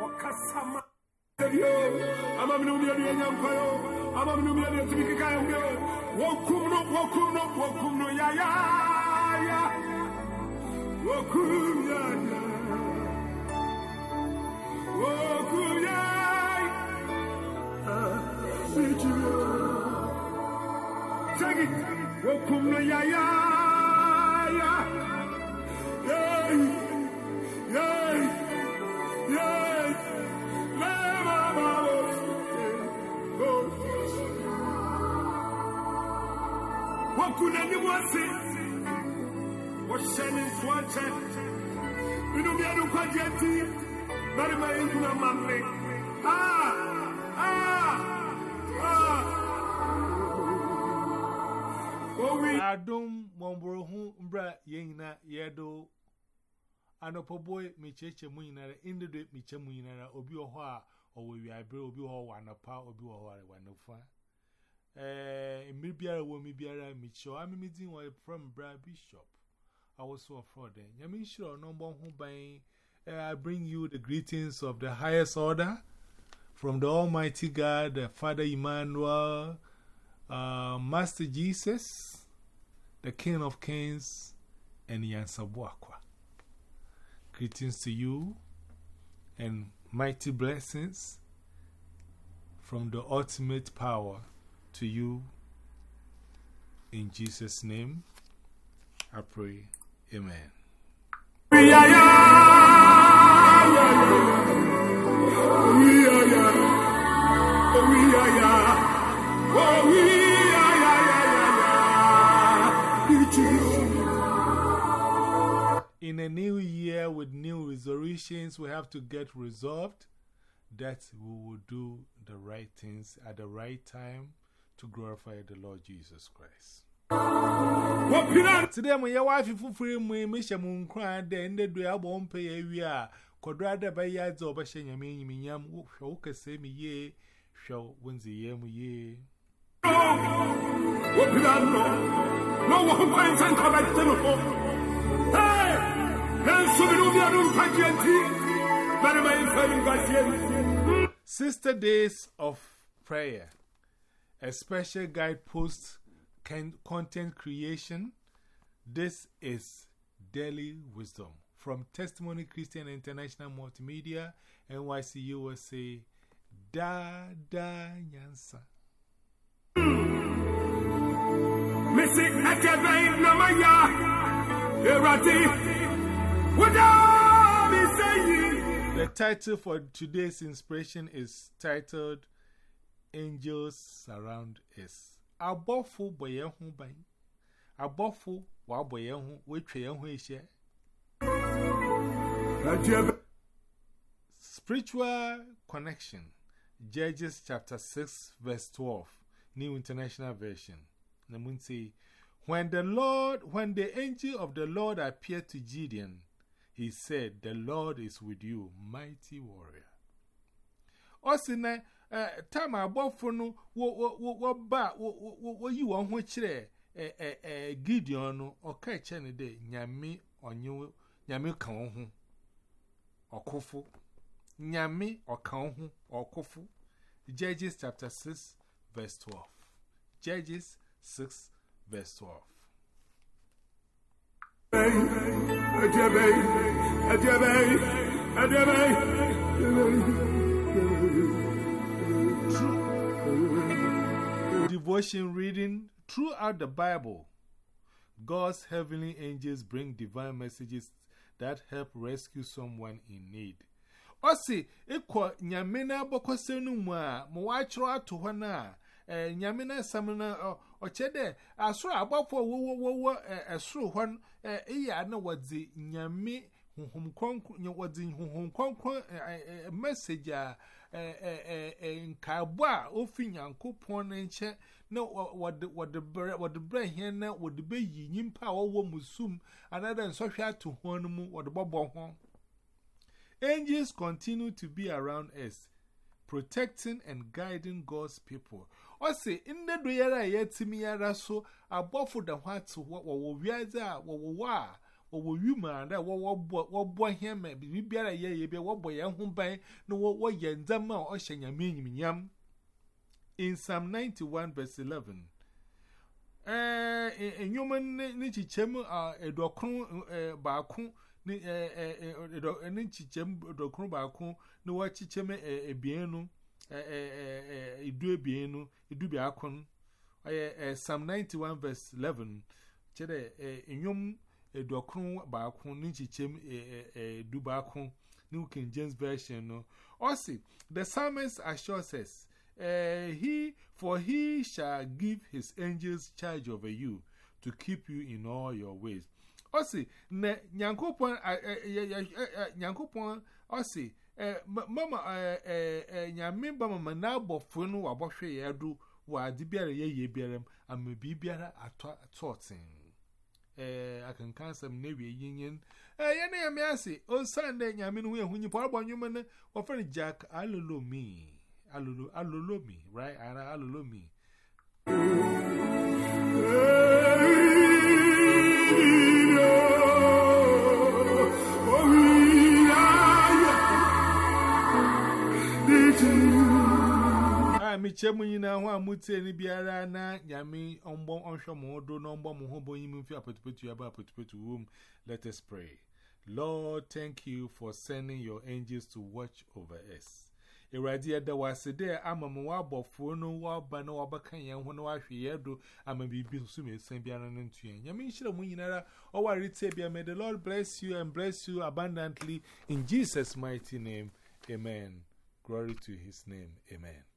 Wakasama. I'm a new year, young fellow. I'm a new year to be a kind of Wokum no, wokum no, wokum no, ya ya ya. Wokum ya ya. Ya. Take it. Wokum no, ya wɔkuna ne mu ase wɔhyɛ ne mfoa nkyɛ menomia no nkwagye nti barima yɛhuna ma me ah, ah, ah. adom mɔmboroho mbra yɛn nyinaa yɛdo anɔpɔboe mekyerɛkyerɛ mu nyinara ndedwe mekyɛ mu nyinara obi wɔ hɔ a ɔwɔ wiabere obi wɔ hɔ wɔ anɔpa obi wɔ hɔ wɔ anɔfa Eh. I'm meeting from Bra Bishop. I was so afraid sure no one who buying. I bring you the greetings of the highest order from the Almighty God, the Father Emmanuel, uh, Master Jesus, the King of Kings, and Yansabuakwa. Greetings to you and mighty blessings from the ultimate power to you. In Jesus' name, I pray. Amen. In a new year with new resolutions, we have to get resolved that we will do the right things at the right time to glorify the Lord Jesus Christ. Today, my wife, if you free me, Misha Moon crying, then the day I won't pay a. Quadrada by yards over Shanya me, Minyam, who can say me ye, show wins the year ye. No one finds and collect telephone. Hey, then so we don't get on Pagianti, Sister Days of Prayer. A special guidepost can content creation. This is daily wisdom from Testimony Christian International Multimedia, NYC USA. Da da nyansa. Missing at your vein, Namaya. Erati. Without me saying. The title for today's inspiration is titled Angels Surround Us. Abofu boyehu bai. Abofu wa boyehu wetwe yehu ehye. Spiritual connection. Judges chapter 6 verse 12. New International Version. Namun say, when the Lord, when the angel of the Lord appeared to Gideon, he said, The Lord is with you, mighty warrior. Osina, Uh, time agbọfo no wɔba wɔyi wɔn ho kyerɛ ɛɛ gideon no ɔka kyerɛ no dɛ nyame ɔnye nyame ka wɔn ho ɔkofo nyame ɔka wɔn ho ɔkofo judges chapter six verse twelve judges six verse twelve. Adiabai, adiabai, adiabai, adiabai. Devotion reading throughout the Bible. God's heavenly angels bring divine messages that help rescue someone in need. Osi, ekwa nyamena boko senu mwa, mwachro atu wana, eh, nyamena samana, ochede, asura abafo wo wo wo wo, eh, eh, iya na wadzi honhom kronkron nyɛ wɔdze honhom kronkron ɛɛ message a ɛɛ ɛɛ ɛɛ nkaabo a ofi nyankopɔn ne nkyɛn na wɔde wɔde brɛ wɔde brɛ hɛn na wɔde bɛyi nyimpa a wɔwɔ musum anaadɛ nsɔhwɛ ato hɔn mu wɔde bɔbɔ hɔn. Angels continue to be around us, protecting and guiding God's people. Or say, in the doyara yet to me, so above the what, what, what, what, what, what, what, what, or will you man that what boy him may be better, yea, be what boy young home by no what yen dumb or shan ya mean yam. In Psalm 91, verse 11. Eh, in human nichi chem, uh, a docron, uh, bacon, nichi chem, docron bacon, no what chichem a bienu, eh, eh, eh, a do bienu, a do biacon. Psalm 91, verse 11. Chere, a yum. Edokron baako ni chichem edu baako New King James Version no also the psalmist assures us uh, he, for he shall give his angels charge over you to keep you in all your ways. Also, nyankopon, nyankopon, also, mama, nyame ba mama na abofo no wabɔhwe yɛdo wa ade biara yɛ eh akanka asem na wie yinyin. Eh ya na ya me ase on sunday nyame no ehun nyipo abonwum ne ofere jack alolomi. Alolo alolomi right? Ara alolomi. Me Michemu yina ho biara na nyame ombo onhwe mo do no ombo mo ho aba apotupotu wom let us pray. Lord thank you for sending your angels to watch over us. Eradi eda wasede ama mo wabofo no waba na na ama bia the lord bless you and bless you abundantly. In jesus mighty name amen. Glory to his name amen